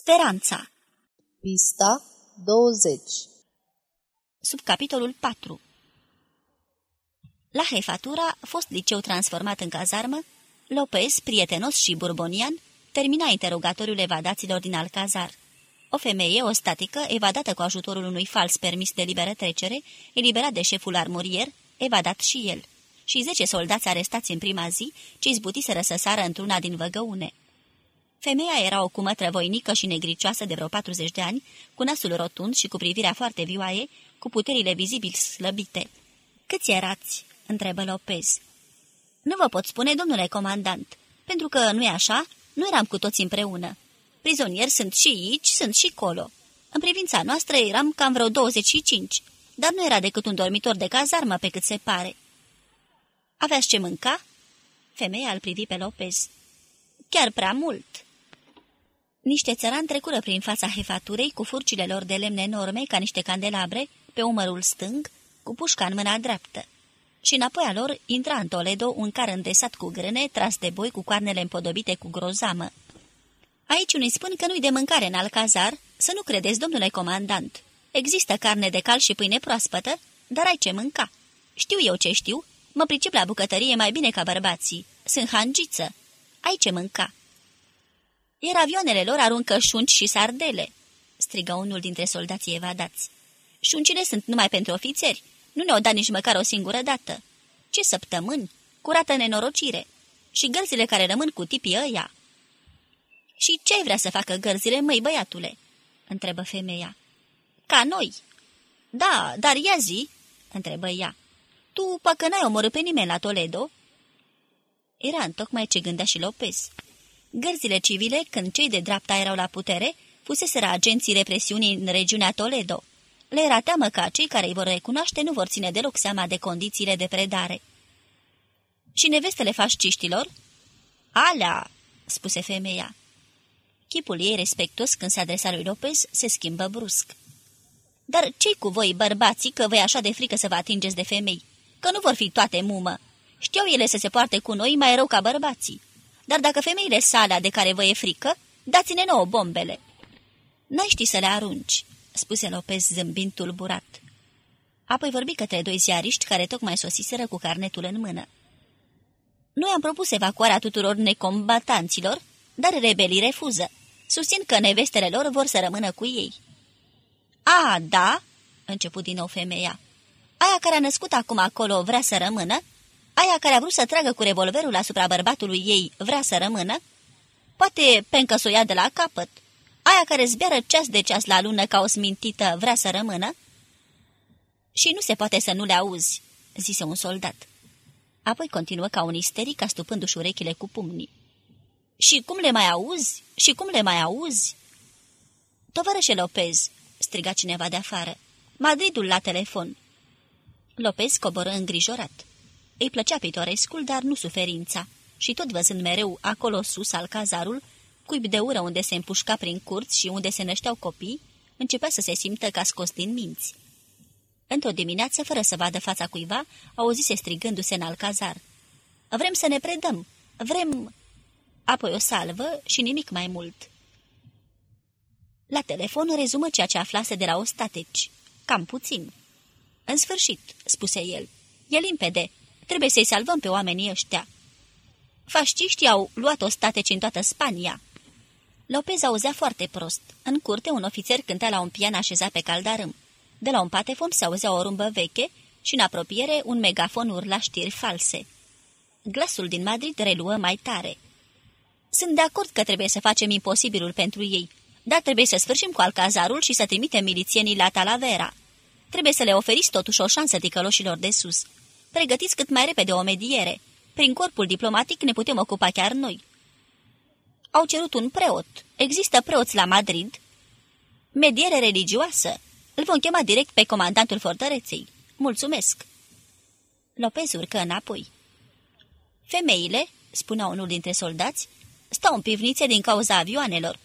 Speranța Pista 20 Subcapitolul 4 La Hefatura, fost liceu transformat în cazarmă, Lopez, prietenos și burbonian, termina interogatoriul evadaților din Alcazar. O femeie, o statică, evadată cu ajutorul unui fals permis de liberă trecere, eliberat de șeful armurier, evadat și el. Și zece soldați arestați în prima zi, ce izbutiseră să sară într-una din văgăune. Femeia era o cumătră voinică și negricioasă de vreo 40 de ani, cu nasul rotund și cu privirea foarte vioaie, cu puterile vizibil slăbite. Câți erați?" întrebă Lopez. Nu vă pot spune, domnule comandant, pentru că, nu-i așa, nu eram cu toți împreună. Prizonieri sunt și aici, sunt și colo. În privința noastră eram cam vreo 25, dar nu era decât un dormitor de cazarmă pe cât se pare. Aveați ce mânca?" Femeia îl privi pe Lopez. Chiar prea mult." Niște țărani trecură prin fața hefaturei cu furcile lor de lemne enorme ca niște candelabre pe umărul stâng, cu pușca în mâna dreaptă. Și înapoi a lor intra în Toledo un car îndesat cu grâne, tras de boi cu coarnele împodobite cu grozamă. Aici unii spun că nu-i de mâncare în Alcazar, să nu credeți, domnule comandant. Există carne de cal și pâine proaspătă, dar ai ce mânca. Știu eu ce știu, mă pricep la bucătărie mai bine ca bărbații. Sunt hangiță. Ai ce mânca. Iar avioanele lor aruncă șunci și sardele, strigă unul dintre soldații evadați. Șuncile sunt numai pentru ofițeri, nu ne-o da nici măcar o singură dată. Ce săptămâni, curată nenorocire. Și gărzile care rămân cu tipii ăia. Și ce vrea să facă gărzile, măi băiatule?" întrebă femeia. Ca noi." Da, dar ia zi," întrebă ea. Tu, parcă n-ai omorât pe nimeni la Toledo?" Era întocmai ce gândea și Lopez. Gărzile civile, când cei de dreapta erau la putere, fuseseră agenții represiunii în regiunea Toledo. Le era teamă că cei care îi vor recunoaște nu vor ține deloc seama de condițiile de predare. Și nevestele fasciștilor? Alea, spuse femeia. Chipul ei respectuos când se adresa lui Lopez se schimbă brusc. Dar ce cu voi, bărbații, că voi așa de frică să vă atingeți de femei? Că nu vor fi toate mumă. Știau ele să se poarte cu noi mai rău ca bărbații. Dar dacă femeile sale de care vă e frică, dați-ne nouă bombele." N-ai ști să le arunci," spuse Lopez zâmbind tulburat. Apoi vorbi către doi ziariști care tocmai sosiseră cu carnetul în mână. Noi am propus evacuarea tuturor necombatanților, dar rebelii refuză. Susțin că nevestele lor vor să rămână cu ei." A, da?" început din nou femeia. Aia care a născut acum acolo vrea să rămână?" Aia care a vrut să tragă cu revolverul asupra bărbatului ei vrea să rămână? Poate pencă să o ia de la capăt. Aia care zbiară ceas de ceas la lună ca o smintită vrea să rămână? Și nu se poate să nu le auzi, zise un soldat. Apoi continuă ca un isteric, astupându-și urechile cu pumnii. Și cum le mai auzi? Și cum le mai auzi? Tovarășe Lopez, striga cineva de afară. Madridul la telefon. Lopez coboră îngrijorat. Îi plăcea pitorescul, dar nu suferința. Și tot văzând mereu acolo sus al cazarul, cuib de ură unde se împușca prin curți și unde se nășteau copii, începea să se simtă ca scos din minți. Într-o dimineață, fără să vadă fața cuiva, auzise strigându-se în alcazar. Vrem să ne predăm! Vrem... Apoi o salvă și nimic mai mult. La telefon rezumă ceea ce aflase de la ostateci. Cam puțin. În sfârșit, spuse el. E limpede. Trebuie să-i salvăm pe oamenii ăștia. Fasciștii au luat ostateci în toată Spania. Lopez auzea foarte prost. În curte, un ofițer cânta la un pian așezat pe caldarâm. De la un patefon se auzea o rumbă veche și în apropiere un megafon urla știri false. Glasul din Madrid reluă mai tare. Sunt de acord că trebuie să facem imposibilul pentru ei, dar trebuie să sfârșim cu alcazarul și să trimitem milițienii la Talavera. Trebuie să le oferiți totuși o șansă ticăloșilor de sus. Pregătiți cât mai repede o mediere. Prin corpul diplomatic ne putem ocupa chiar noi. Au cerut un preot. Există preoți la Madrid? Mediere religioasă. Îl vom chema direct pe comandantul fortăreței. Mulțumesc. Lopez urcă înapoi. Femeile, spunea unul dintre soldați, stau în pivnițe din cauza avioanelor.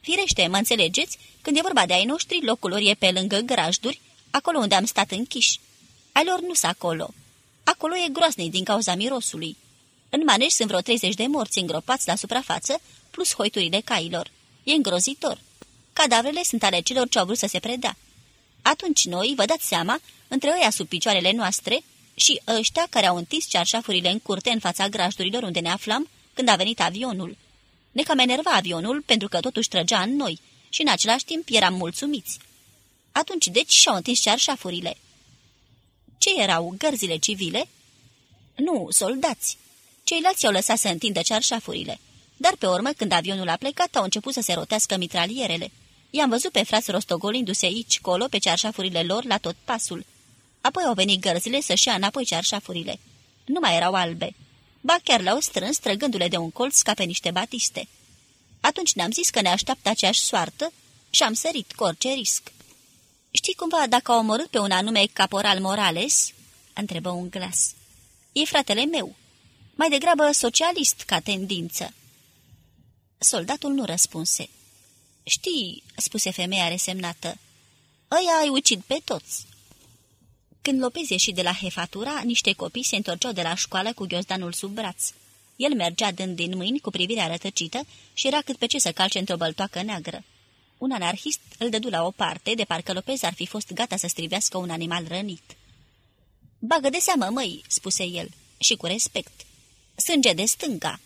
Firește, mă înțelegeți, când e vorba de ai noștri, locul lor e pe lângă grajduri, acolo unde am stat închiși. Ai lor nu s acolo. Acolo e groaznic din cauza mirosului. În maneș sunt vreo 30 de morți îngropați la suprafață, plus hoiturile cailor. E îngrozitor. Cadavrele sunt ale celor ce au vrut să se predea. Atunci noi, vă dați seama, între ăia sub picioarele noastre și ăștia care au întins cearșafurile în curte în fața grajdurilor unde ne aflam când a venit avionul. Ne cam enerva avionul pentru că totuși trăgea în noi și în același timp eram mulțumiți. Atunci deci și-au întins cearșafurile. Ce erau, gărzile civile? Nu, soldați. Ceilalți i-au lăsat să întindă cearșafurile. Dar pe urmă, când avionul a plecat, au început să se rotească mitralierele. I-am văzut pe frați rostogolindu-se aici, colo, pe cearșafurile lor, la tot pasul. Apoi au venit gărzile să-și ia înapoi cearșafurile. Nu mai erau albe. Ba chiar le-au strâns, trăgându-le de un colț ca pe niște batiste. Atunci ne-am zis că ne așteaptă aceeași soartă și am sărit cu orice risc. Știi cumva dacă au omorât pe un anume caporal Morales?" întrebă un glas. E fratele meu. Mai degrabă socialist ca tendință." Soldatul nu răspunse. Știi," spuse femeia resemnată, ăia ai ucid pe toți." Când Lopez ieși de la hefatura, niște copii se întorceau de la școală cu ghiozdanul sub braț. El mergea dând din mâini cu privirea rătăcită și era cât pe ce să calce într-o băltoacă neagră. Un anarhist îl dădu la o parte, de parcă Lopez ar fi fost gata să strivească un animal rănit. Bagă de seamă, măi," spuse el, și cu respect. Sânge de stânga."